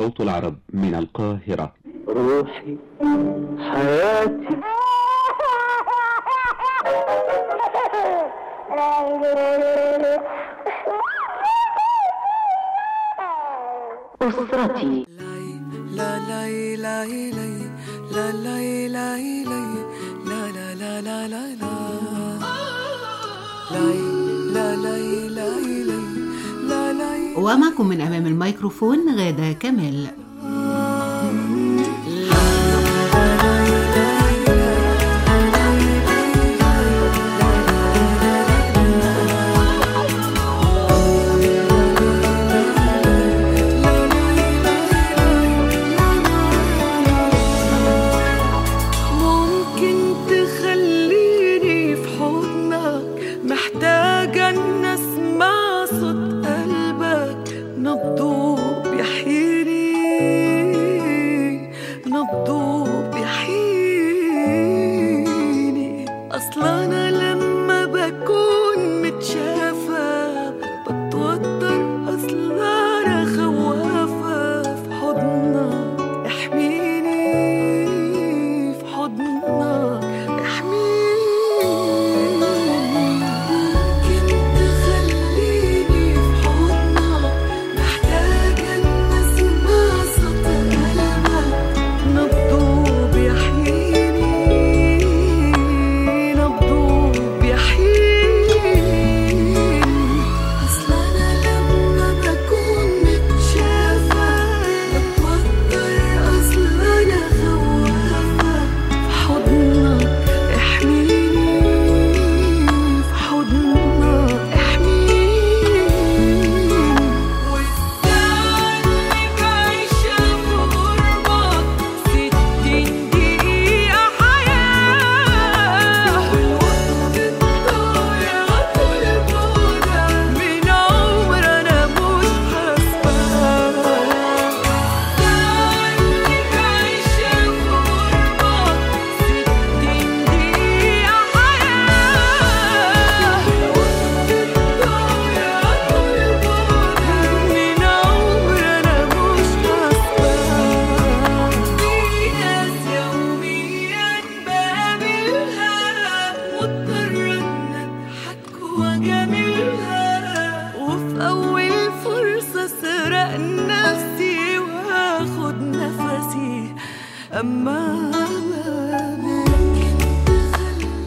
صوت العرب من القاهرة روحي حياتي أسرتي لا لا لا لا لا لا لا لا لا لا لا لا لا ومعكم من أمام الميكروفون غادة كمال ممكن تخليني في حضنك محتاجة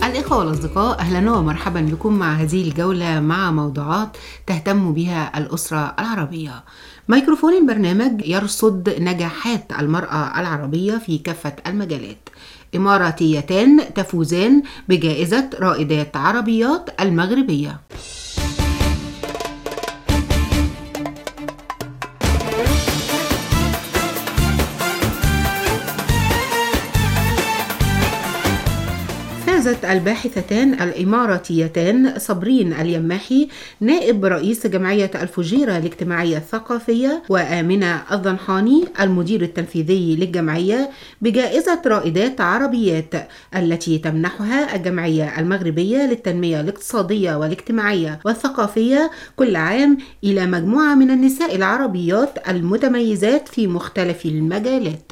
الإخوة والأصدقاء أهلا ومرحبا بكم مع هذه الجولة مع موضوعات تهتم بها الأسرة العربية. ميكروفون البرنامج يرصد نجاحات المرأة العربية في كافة المجالات. إماراتيتان تفوزان بجائزة رائدات عربيات المغربية. فازت الباحثتان الإماراتيتان صبرين اليماحي نائب رئيس جمعية الفجيرة الاجتماعية الثقافية وآمنة الضنحاني المدير التنفيذي للجمعية بجائزة رائدات عربيات التي تمنحها الجمعية المغربية للتنمية الاقتصادية والاجتماعية والثقافية كل عام إلى مجموعة من النساء العربيات المتميزات في مختلف المجالات.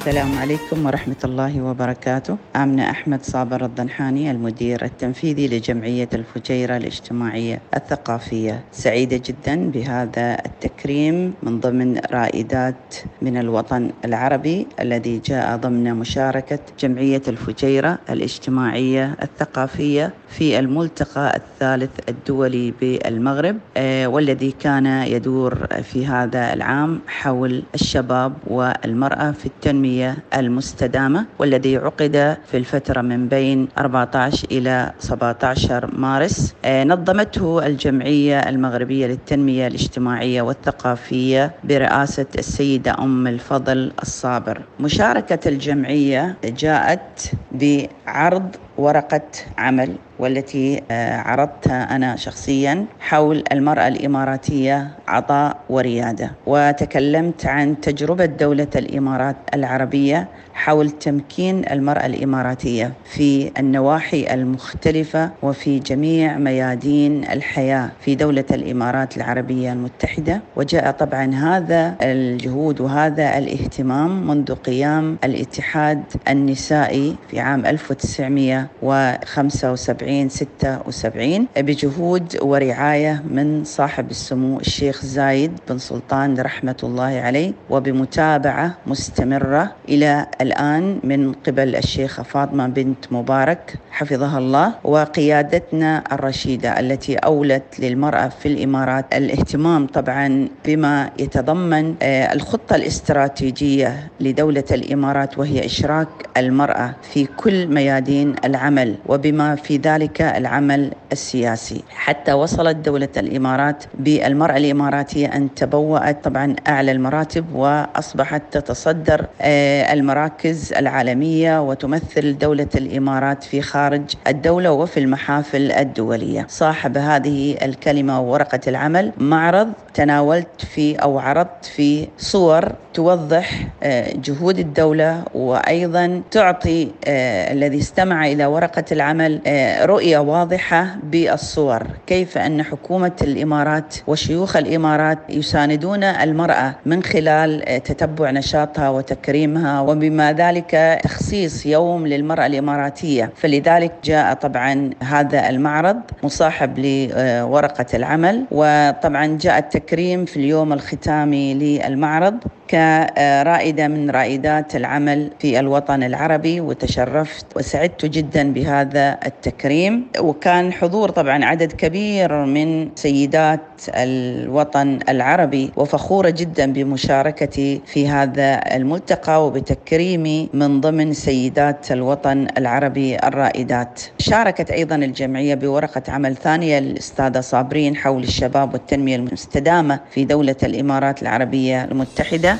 السلام عليكم ورحمة الله وبركاته. آمنة أحمد صابر الضنحاني المدير التنفيذي لجمعية الفجيرة الاجتماعية الثقافية. سعيدة جدا بهذا التكريم من ضمن رائدات من الوطن العربي الذي جاء ضمن مشاركة جمعية الفجيرة الاجتماعية الثقافية في الملتقى الثالث الدولي بالمغرب آه، والذي كان يدور في هذا العام حول الشباب والمرأة في التنمية المستدامة والذي عقد في الفترة من بين 14 إلى 17 مارس آه، نظمته الجمعية المغربية للتنمية الاجتماعية والثقافية برئاسة السيدة أم الفضل الصابر. مشاركة الجمعية جاءت بعرض ورقة عمل والتي آه، عرضتها أنا شخصيا حول المرأة الإماراتية عطاء وريادة. وتكلمت عن تجربة دولة الإمارات العربية حول تمكين المرأة الإماراتية في النواحي المختلفة وفي جميع ميادين الحياة في دولة الإمارات العربية المتحدة. وجاء طبعا هذا الجهود وهذا الاهتمام منذ قيام الاتحاد النسائي في عام 1975 76 بجهود ورعاية من صاحب السمو الشيخ زايد بن سلطان رحمة الله عليه وبمتابعة مستمرة إلى الآن من قبل الشيخة فاطمة بنت مبارك حفظها الله وقيادتنا الرشيدة التي أولت للمرأة في الإمارات الاهتمام طبعا بما يتضمن آه، الخطة الاستراتيجية لدولة الإمارات وهي إشراك المرأة في كل ميادين العمل وبما في ذلك العمل السياسي. حتى وصلت دولة الإمارات بالمرأة الإماراتية أن تبوأت طبعا أعلى المراتب وأصبحت تتصدر آه، المراكز العالمية وتمثل دولة الإمارات في خارج الدولة وفي المحافل الدولية. صاحب هذه الكلمة ورقة العمل معرض تناولت فيه أو عرضت فيه صور توضح آه، جهود الدولة وأيضا تعطي آه، الذي استمع إلى ورقة العمل آه، رؤية واضحة بالصور. كيف أن حكومة الإمارات وشيوخ الإمارات يساندون المرأة من خلال تتبع نشاطها وتكريمها وبما ذلك تخصيص يوم للمرأة الإماراتية. فلذلك جاء طبعا هذا المعرض مصاحب لورقة العمل وطبعا جاء التكريم في اليوم الختامي للمعرض. كرائدة من رائدات العمل في الوطن العربي وتشرفت وسعدت جدا بهذا التكريم. وكان حضور طبعا عدد كبير من سيدات الوطن العربي وفخورة جدا بمشاركتي في هذا الملتقى وبتكريمي من ضمن سيدات الوطن العربي الرائدات. شاركت أيضا الجمعية بورقة عمل ثانية للأستاذة صابرين حول الشباب والتنمية المستدامة في دولة الإمارات العربية المتحدة.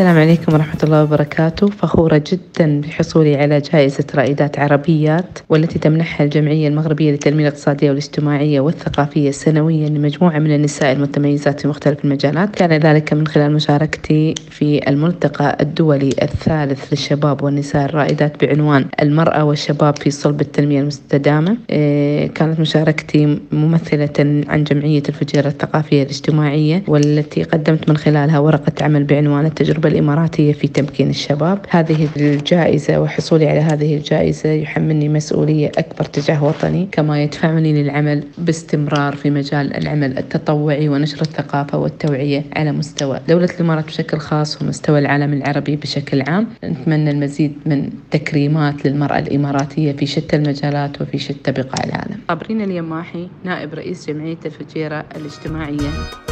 السلام عليكم ورحمة الله وبركاته. فخورة جدا بحصولي على جائزة رائدات عربيات والتي تمنحها الجمعية المغربية للتنمية الاقتصادية والاجتماعية والثقافية سنويا لمجموعة من النساء المتميزات في مختلف المجالات. كان ذلك من خلال مشاركتي في الملتقى الدولي الثالث للشباب والنساء الرائدات بعنوان المرأة والشباب في صلب التنمية المستدامة. إيه، كانت مشاركتي ممثلة عن جمعية الفجيرة الثقافية الاجتماعية والتي قدمت من خلالها ورقة عمل بعنوان التجربة الإماراتية في تمكين الشباب. هذه الجائزة وحصولي على هذه الجائزة يحملني مسؤولية أكبر تجاه وطني كما يدفعني للعمل باستمرار في مجال العمل التطوعي ونشر الثقافة والتوعية على مستوى دولة الإمارات بشكل خاص ومستوى العالم العربي بشكل عام. نتمنى المزيد من تكريمات للمرأة الإماراتية في شتى المجالات وفي شتى بقاع العالم. صابرين اليماحي نائب رئيس جمعية الفجيرة الاجتماعية.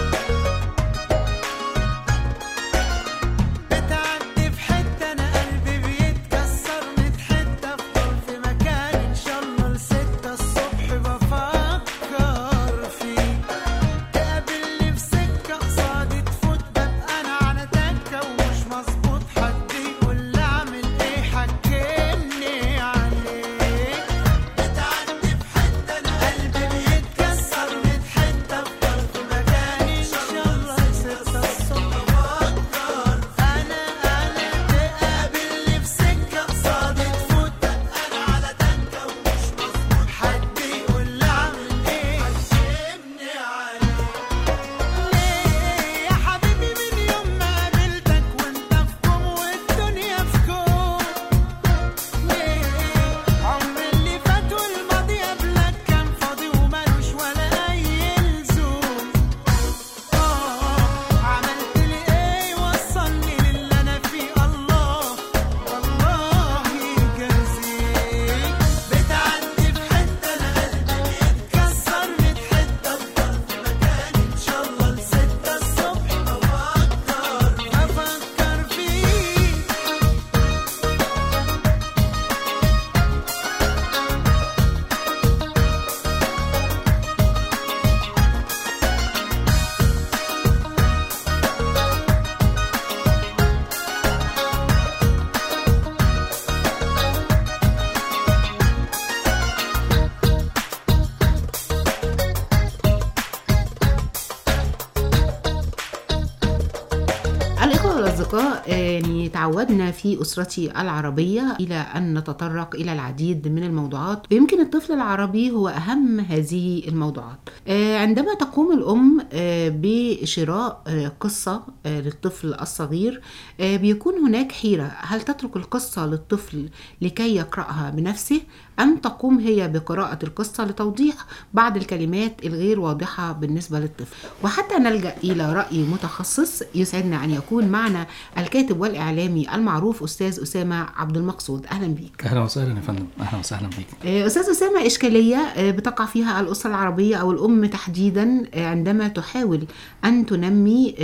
الحقيقة آه، يعني تعودنا في أسرتي العربية إلى أن نتطرق إلى العديد من الموضوعات. ويمكن الطفل العربي هو أهم هذه الموضوعات. آه، عندما تقوم الأم آه، بشراء قصة للطفل الصغير بيكون هناك حيرة. هل تترك القصة للطفل لكي يقرأها بنفسه؟ أم تقوم هي بقراءة القصة لتوضيح بعض الكلمات الغير واضحة بالنسبة للطفل. وحتى نلجأ إلى رأي متخصص يسعدنا أن يكون معنا الكاتب والإعلامي المعروف أستاذ أسامة عبد المقصود. أهلا بك أهلا وسهلا يا فندم. أهلا وسهلا بيك. آه، أستاذ أسامة إشكالية آه، بتقع فيها الأسرة العربية أو الأم تحديدا آه، عندما تحاول أن تنمي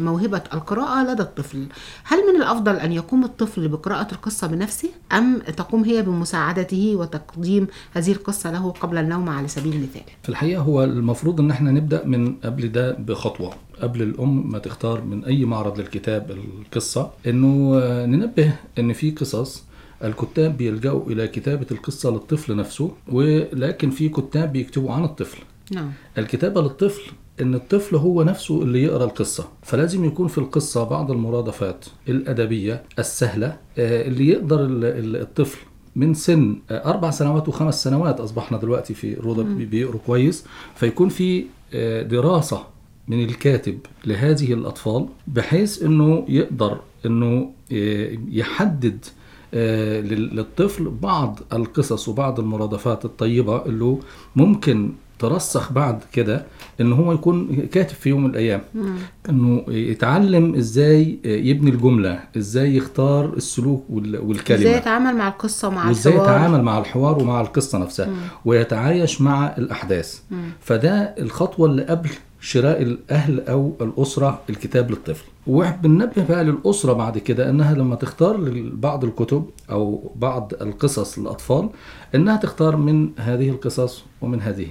موهبة القراءة لدى الطفل. هل من الأفضل أن يقوم الطفل بقراءة القصة بنفسه أم تقوم هي بمساعدته وتقديم هذه القصة له قبل النوم على سبيل المثال. في الحقيقة هو المفروض إن إحنا نبدأ من قبل ده بخطوة قبل الأم ما تختار من أي معرض للكتاب القصة إنه آه، ننبه إن في قصص الكتاب بيلجأوا إلى كتابة القصة للطفل نفسه ولكن في كتاب بيكتبوا عن الطفل. نعم. الكتابة للطفل إن الطفل هو نفسه اللي يقرأ القصة فلازم يكون في القصة بعض المرادفات الأدبية السهلة آه، اللي يقدر ال- ال- الطفل من سن آه، أربع سنوات وخمس سنوات أصبحنا دلوقتي في بي- بيقروا كويس. فيكون في آه، دراسة من الكاتب لهذه الأطفال بحيث إنه يقدر إنه آه، يحدد لل- للطفل بعض القصص وبعض المرادفات الطيبة اللي ممكن ترسخ بعد كده إن هو يكون كاتب في يوم من الأيام. إنه يتعلم إزاي يبني الجملة إزاي يختار السلوك وال- إزاي والكلمة يتعامل مع القصة ومع وإزاي الحوار. يتعامل مع الحوار ومع القصة نفسها. ويتعايش مع الأحداث. فده الخطوة اللي قبل شراء الأهل أو الأسرة الكتاب للطفل. وبننبه بقى للأسرة بعد كده إنها لما تختار بعض الكتب أو بعض القصص للأطفال إنها تختار من هذه القصص ومن هذه.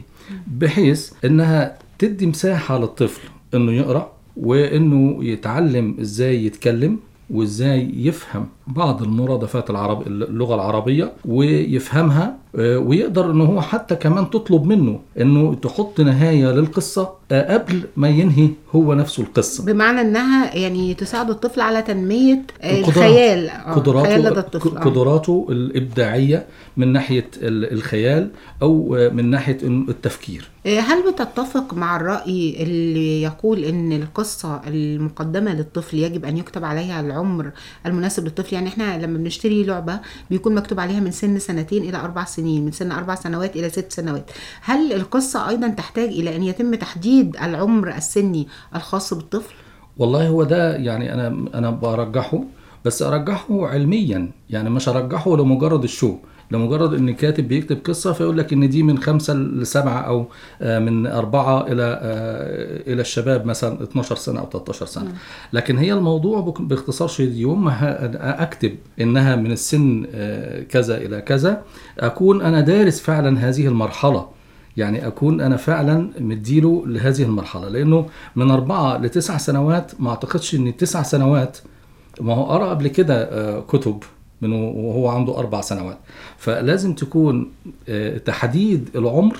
بحيث إنها تدي مساحة للطفل إنه يقرأ وإنه يتعلم إزاي يتكلم وإزاي يفهم بعض المرادفات العرب اللغة العربية ويفهمها ويقدر انه هو حتى كمان تطلب منه إنه تحط نهاية للقصة آه، قبل ما ينهي هو نفسه القصة. بمعنى إنها يعني تساعد الطفل على تنمية آه، الخيال. آه، الخيال لدى قدراته الطفل. آه. قدراته الإبداعية من ناحية ال- الخيال أو آه، من ناحية التفكير. آه، هل بتتفق مع الرأي اللي يقول إن القصة المقدمة للطفل يجب أن يكتب عليها العمر المناسب للطفل؟ يعني إحنا لما بنشتري لعبة بيكون مكتوب عليها من سن سنتين إلى أربع سنين. من سن أربع سنوات إلى ست سنوات. هل القصة أيضا تحتاج إلى أن يتم تحديد العمر السني الخاص بالطفل؟ والله هو ده يعني أنا أنا برجحه بس أرجحه علميا. يعني مش أرجحه لمجرد الشو لمجرد إن كاتب بيكتب قصة فيقول لك إن دي من خمسة لسبعة أو آه، من أربعة إلى آه، إلى الشباب مثلا 12 سنة أو 13 سنة. لكن هي الموضوع باختصار شديد يوم ما أكتب إنها من السن آه، كذا إلى كذا أكون أنا دارس فعلا هذه المرحلة. يعني أكون أنا فعلا مديله لهذه المرحلة. لأنه من أربعة لتسع سنوات ما أعتقدش ان التسع سنوات ما هو قرا قبل كده كتب. من وهو عنده أربع سنوات. فلازم تكون آه، تحديد العمر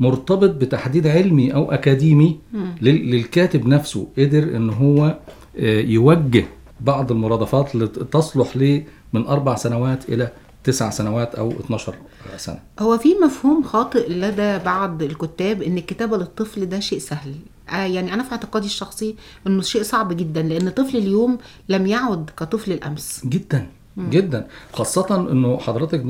مرتبط بتحديد علمي أو أكاديمي لل- للكاتب نفسه. قدر إن هو آه، يوجه بعض المرادفات اللي تصلح ليه من أربع سنوات إلى تسع سنوات أو 12 سنة. هو في مفهوم خاطئ لدى بعض الكتاب إن الكتابة للطفل ده شيء سهل. آه يعني أنا في اعتقادي الشخصي إنه شيء صعب جدا لأن طفل اليوم لم يعد كطفل الأمس. جدا. جدا. خاصة إنه حضرتك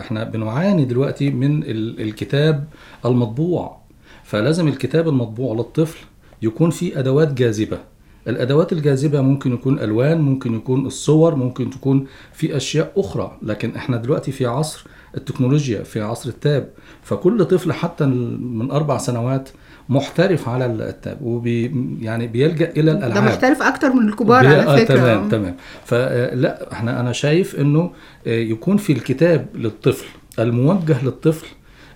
إحنا بنعاني دلوقتي من ال- الكتاب المطبوع. فلازم الكتاب المطبوع للطفل يكون فيه أدوات جاذبة. الأدوات الجاذبة ممكن يكون ألوان ممكن يكون الصور ممكن تكون في أشياء أخرى. لكن إحنا دلوقتي في عصر التكنولوجيا في عصر التاب. فكل طفل حتى من أربع سنوات محترف على التاب وبي يعني بيلجأ إلى ده الألعاب. محترف أكتر من الكبار على آه فكرة. تمام تمام. فلا إحنا أنا شايف إنه آه، يكون في الكتاب للطفل الموجه للطفل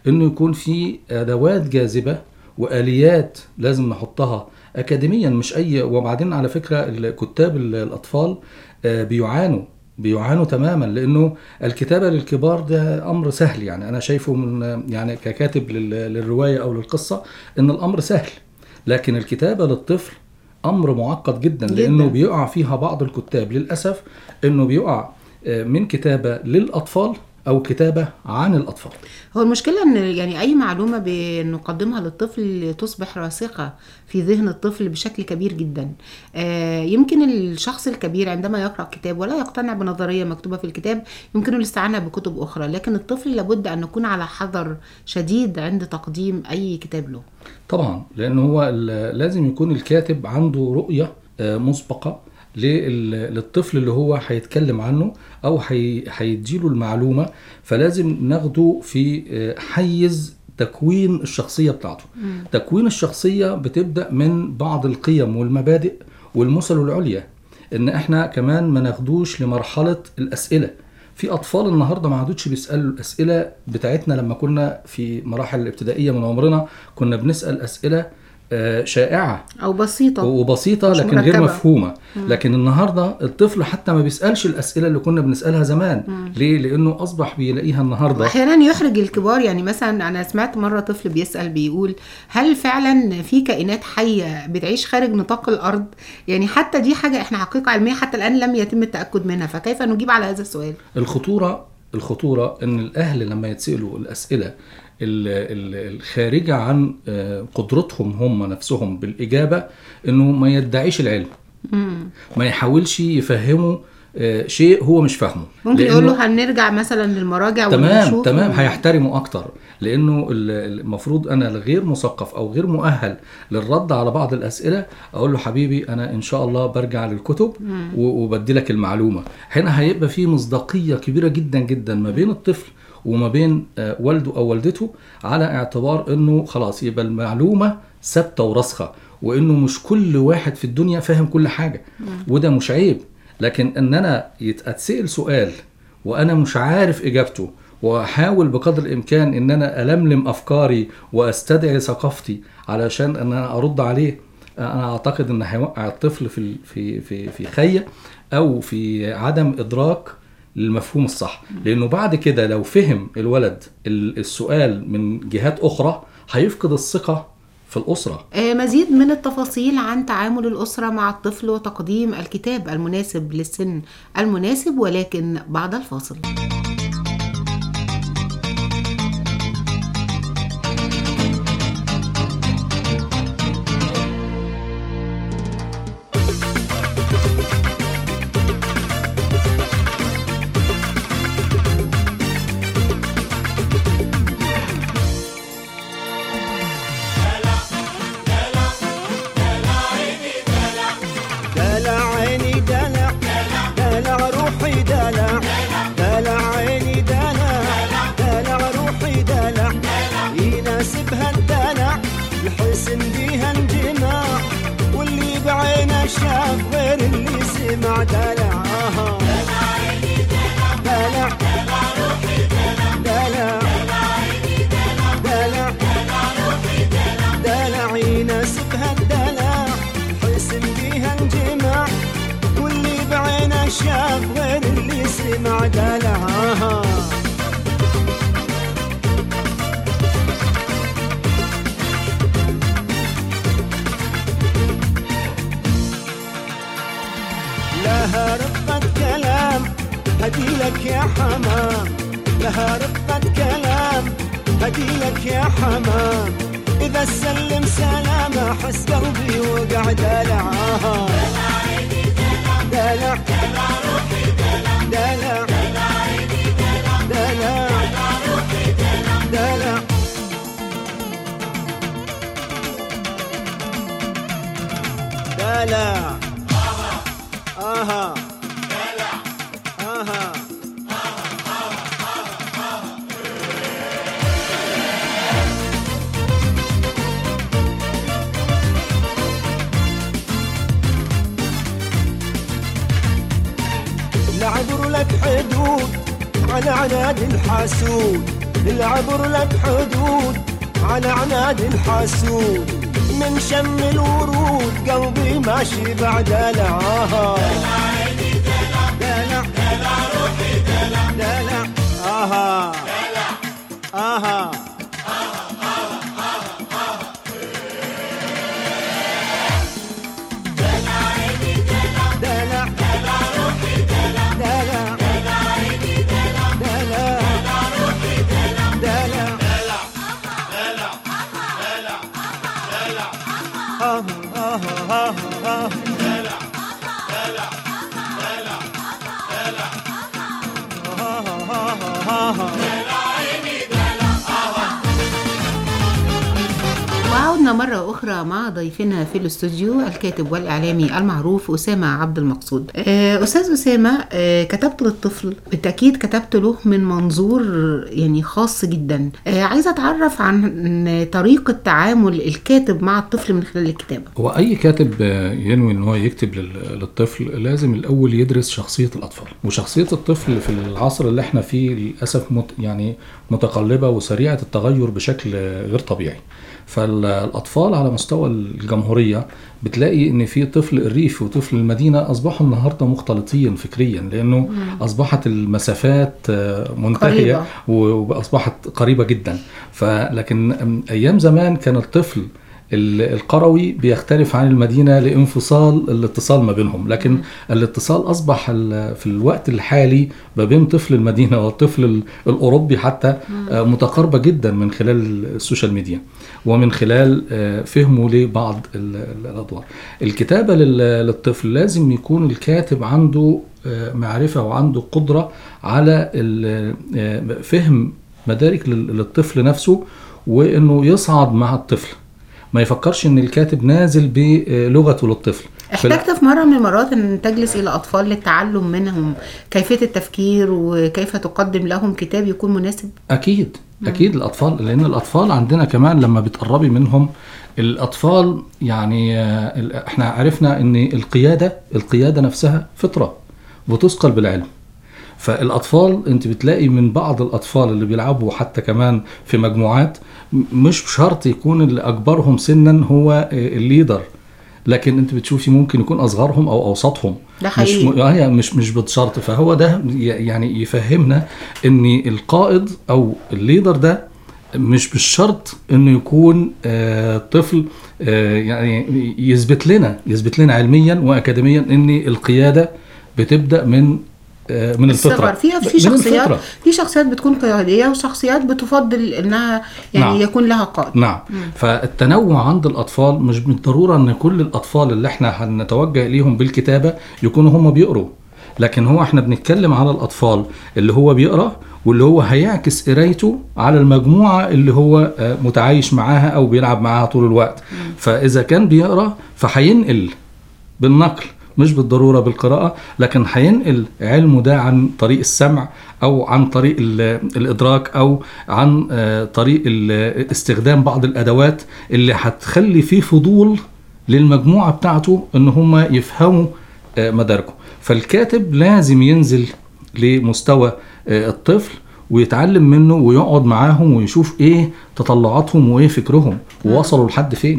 إنه يكون في أدوات جاذبة وآليات لازم نحطها اكاديميا. مش أي وبعدين على فكرة الكتاب ال- الأطفال آه، بيعانوا. بيعانوا تماما لأنه الكتابة للكبار ده أمر سهل يعني أنا شايفه من يعني ككاتب لل- للرواية أو للقصة إن الأمر سهل لكن الكتابة للطفل أمر معقد جدا جداً. لأنه بيقع فيها بعض الكتاب للأسف إنه بيقع آه، من كتابة للأطفال أو كتابة عن الأطفال. هو المشكلة إن يعني أي معلومة بنقدمها للطفل تصبح راسخة في ذهن الطفل بشكل كبير جدا. آه، يمكن الشخص الكبير عندما يقرأ كتاب ولا يقتنع بنظرية مكتوبة في الكتاب يمكن الاستعانة بكتب أخرى لكن الطفل لابد أن نكون على حذر شديد عند تقديم أي كتاب له. طبعا لأن هو لازم يكون الكاتب عنده رؤية آه، مسبقة للطفل اللي هو هيتكلم عنه أو هي- هيديله المعلومة فلازم ناخده في آه، حيز تكوين الشخصية بتاعته. تكوين الشخصية بتبدأ من بعض القيم والمبادئ والمثل العليا إن إحنا كمان ما ناخدوش لمرحلة الأسئلة. في أطفال النهارده ما عادوش بيسألوا الأسئلة بتاعتنا لما كنا في مراحل الابتدائية من عمرنا كنا بنسأل أسئلة شائعة. أو بسيطة. وبسيطة لكن غير مركبة. مفهومة. لكن النهارده الطفل حتى ما بيسألش الأسئلة اللي كنا بنسألها زمان. ليه؟ لأنه أصبح بيلاقيها النهارده. أحيانا يحرج الكبار. يعني مثلا أنا سمعت مرة طفل بيسأل بيقول هل فعلا في كائنات حية بتعيش خارج نطاق الأرض؟ يعني حتى دي حاجة إحنا حقيقه علمية حتى الآن لم يتم التأكد منها. فكيف نجيب على هذا السؤال؟ الخطورة الخطورة إن الأهل لما يتسألوا الأسئلة ال- ال- الخارجة عن آه، قدرتهم هم نفسهم بالإجابة إنه ما يدعيش العلم. ما يحاولش يفهمه آه، شيء هو مش فاهمه. ممكن يقول له هنرجع مثلا للمراجع تمام ونشوف تمام هيحترموا أكتر. لأنه ال- المفروض أنا الغير مثقف أو غير مؤهل للرد على بعض الأسئلة أقول له حبيبي أنا إن شاء الله برجع للكتب وبدي لك المعلومة. هنا هيبقى في مصداقية كبيرة جدا جدا ما بين الطفل وما بين آه، والده أو والدته على اعتبار إنه خلاص يبقى المعلومة ثابتة وراسخة وإنه مش كل واحد في الدنيا فاهم كل حاجة. وده مش عيب. لكن إن أنا أتسأل سؤال وأنا مش عارف إجابته وأحاول بقدر الإمكان إن أنا ألملم أفكاري وأستدعي ثقافتي علشان إن أنا أرد عليه أنا أعتقد إن هيوقع الطفل في في في في خية أو في عدم إدراك للمفهوم الصح. لأنه بعد كده لو فهم الولد ال- السؤال من جهات أخرى هيفقد الثقة في الأسرة. آه، مزيد من التفاصيل عن تعامل الأسرة مع الطفل وتقديم الكتاب المناسب للسن المناسب ولكن بعد الفاصل. لها رقة كلام هدي لك يا حمام. لها رقة كلام هدي لك يا حمام. إذا سلم سلام أحس قلبي وقع دلعها دلع. دلع. دلع. دلع. دلع. آها على عناد الحاسود العبر لك حدود على عناد الحاسود من شم الورود. قلبي ماشي بعد دلعها دلع روحي دلع دلع أخرى مع ضيفنا في الاستوديو الكاتب والإعلامي المعروف أسامة عبد المقصود. آه، أستاذ أسامة آه، كتبت للطفل بالتأكيد كتبت له من منظور يعني خاص جدا. آه، عايزة أتعرف عن طريقة تعامل الكاتب مع الطفل من خلال الكتابة. هو أي كاتب ينوي إن هو يكتب لل- للطفل لازم الأول يدرس شخصية الأطفال. وشخصية الطفل في العصر اللي إحنا فيه للأسف مت يعني متقلبة وسريعة التغير بشكل غير طبيعي. فالأطفال على مستوى الجمهورية بتلاقي إن في طفل الريف وطفل المدينة أصبحوا النهارده مختلطين فكريا لأنه أصبحت المسافات آه، منتهية قريبة. وأصبحت قريبة جدا. فلكن أيام زمان كان الطفل ال- القروي بيختلف عن المدينة لانفصال الاتصال ما بينهم. لكن الاتصال أصبح ال- في الوقت الحالي ما بين طفل المدينة والطفل ال- الأوروبي حتى آه، متقاربة جدا من خلال ال social media. ومن خلال آه، فهمه لبعض ال- ال- الأدوار. الكتابة لل- للطفل لازم يكون الكاتب عنده آه، معرفة وعنده قدرة على آه، فهم مدارك لل- للطفل نفسه وإنه يصعد مع الطفل. ما يفكرش إن الكاتب نازل بلغته للطفل. احتجت في مرة من المرات أن تجلس إلى أطفال للتعلم منهم كيفية التفكير وكيف تقدم لهم كتاب يكون مناسب؟ أكيد أكيد الأطفال لأن الأطفال عندنا كمان لما بتقربي منهم الأطفال يعني آه، إحنا عرفنا إن القيادة القيادة نفسها فطرة وتثقل بالعلم. فالأطفال أنت بتلاقي من بعض الأطفال اللي بيلعبوا حتى كمان في مجموعات مش شرط يكون اللي أكبرهم سنا هو آه، الليدر. لكن انت بتشوفي ممكن يكون أصغرهم أو أوسطهم ده مش حقيقي. م... آه مش مش بالشرط فهو ده يعني يفهمنا إن القائد أو الليدر ده مش بالشرط إنه يكون آه طفل آه يعني يثبت لنا يثبت لنا علميا واكاديميا إن القيادة بتبدأ من من الفطرة. في في شخصيات. في شخصيات بتكون قيادية وشخصيات بتفضل إنها يعني نعم. يكون لها قائد. نعم. فالتنوع عند الأطفال مش بالضرورة إن كل الأطفال اللي إحنا هنتوجه إليهم بالكتابة يكونوا هم بيقروا. لكن هو إحنا بنتكلم على الأطفال اللي هو بيقرأ واللي هو هيعكس قرايته على المجموعة اللي هو آه، متعايش معاها أو بيلعب معاها طول الوقت. فإذا كان بيقرأ فهينقل بالنقل. مش بالضرورة بالقراءة لكن هينقل علمه ده عن طريق السمع أو عن طريق ال- الإدراك أو عن آه، طريق استخدام بعض الأدوات اللي هتخلي فيه فضول للمجموعة بتاعته إن هم يفهموا آه، مداركه. فالكاتب لازم ينزل لمستوى آه، الطفل ويتعلم منه ويقعد معاهم ويشوف إيه تطلعاتهم وإيه فكرهم ووصلوا لحد فين.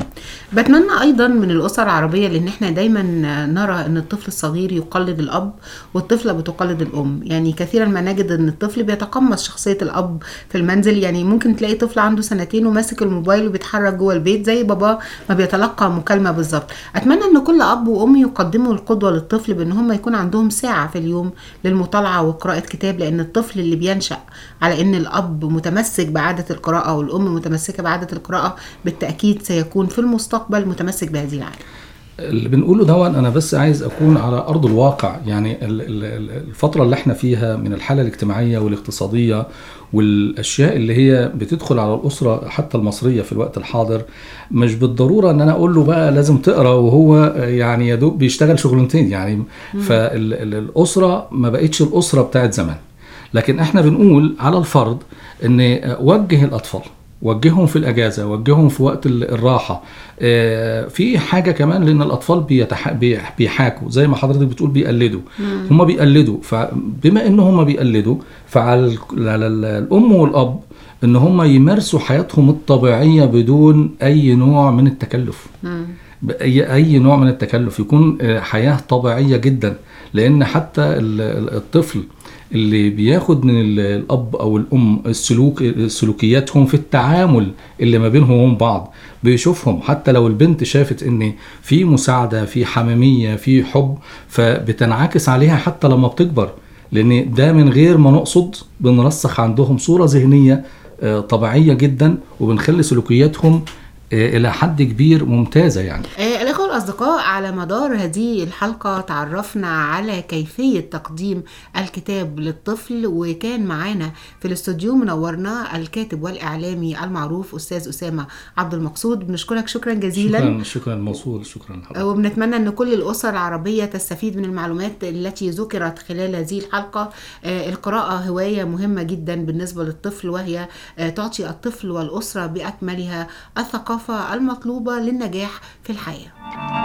بتمنى أيضا من الأسر العربية لأن إحنا دايما نرى إن الطفل الصغير يقلد الأب والطفلة بتقلد الأم. يعني كثيرا ما نجد إن الطفل بيتقمص شخصية الأب في المنزل. يعني ممكن تلاقي طفل عنده سنتين وماسك الموبايل وبيتحرك جوه البيت زي باباه ما بيتلقى مكالمة بالظبط. أتمنى إن كل أب وأم يقدموا القدوة للطفل بإن هم يكون عندهم ساعة في اليوم للمطالعة وقراءة كتاب لأن الطفل اللي بينشأ على إن الأب متمسك بعادة القراءة والأم متمسكة بعادة القراءة بالتأكيد سيكون في المستقبل متمسك بهذه العادة. اللي بنقوله ده أنا بس عايز أكون على أرض الواقع يعني ال- ال- ال- الفترة اللي إحنا فيها من الحالة الاجتماعية والاقتصادية والأشياء اللي هي بتدخل على الأسرة حتى المصرية في الوقت الحاضر مش بالضرورة إن أنا أقول له بقى لازم تقرأ وهو يعني يا دوب بيشتغل شغلانتين يعني فالاسره ما بقتش الأسرة بتاعت زمان. لكن إحنا بنقول على الفرض إن وجه الأطفال وجههم في الأجازة وجههم في وقت ال- الراحة آه، في حاجة كمان لأن الأطفال بيتح... بي- بيحاكوا زي ما حضرتك بتقول بيقلدوا. هم بيقلدوا. فبما إن هم بيقلدوا فعلى ال- على ال- الأم والأب إن هم يمارسوا حياتهم الطبيعية بدون أي نوع من التكلف. بأي أي نوع من التكلف. يكون آه، حياة طبيعية جدا. لأن حتى ال- ال- الطفل اللي بياخد من ال- الأب أو الأم السلوك سلوكياتهم في التعامل اللي ما بينهم وبين بعض بيشوفهم. حتى لو البنت شافت إن في مساعدة في حميمية في حب فبتنعكس عليها حتى لما بتكبر. لأن ده من غير ما نقصد بنرسخ عندهم صورة ذهنية آه، طبيعية جدا وبنخلي سلوكياتهم آه، إلى حد كبير ممتازة يعني. آه، الأصدقاء على مدار هذه الحلقة تعرفنا على كيفية تقديم الكتاب للطفل وكان معانا في الاستوديو منورنا الكاتب والإعلامي المعروف أستاذ أسامة عبد المقصود. بنشكرك شكرا جزيلا. شكرا شكرا موصول شكرا لحضرتك. وبنتمنى إن كل الأسر العربية تستفيد من المعلومات التي ذكرت خلال هذه الحلقة. آه، القراءة هواية مهمة جدا بالنسبة للطفل وهي آه، تعطي الطفل والأسرة بأكملها الثقافة المطلوبة للنجاح في الحياة. كان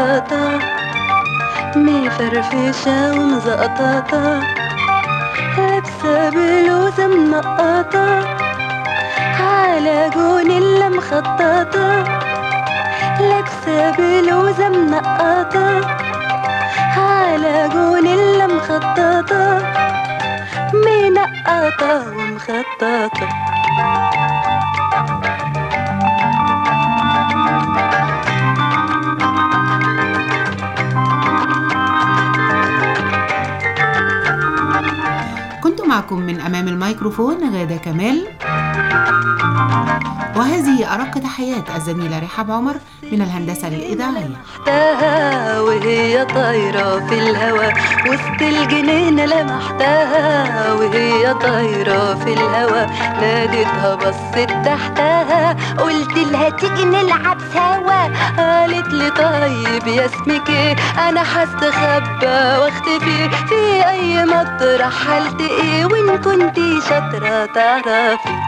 صغنطاطة مفرفشة ومزقطاطة لابسة بلوزة منقطة على جونيلا مخططة لابسة بلوزة منقطة على جونيلا مخططة منقطة ومخططة معكم من أمام الميكروفون غادة كمال. وهذه أرق تحيات الزميلة رحاب عمر من الهندسة الاذاعيه لمحتها وهي طايرة في الهوا وسط الجنينة لمحتها وهي طايرة في الهوا ناديتها بصت تحتها قلت لها تيجي نلعب سوا قالت لي طيب يا اسمك إيه؟ أنا هستخبى واختفي. في أي مطرح هلتقي وإن كنتي شاطرة تعرفي.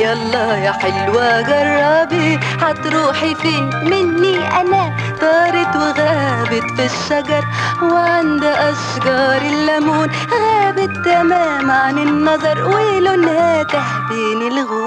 يلا يا حلوة جربي هتروحي فين؟ مني أنا. طارت وغابت في الشجر وعند أشجار الليمون. غابت تمام عن النظر ولونها تهبين الغصن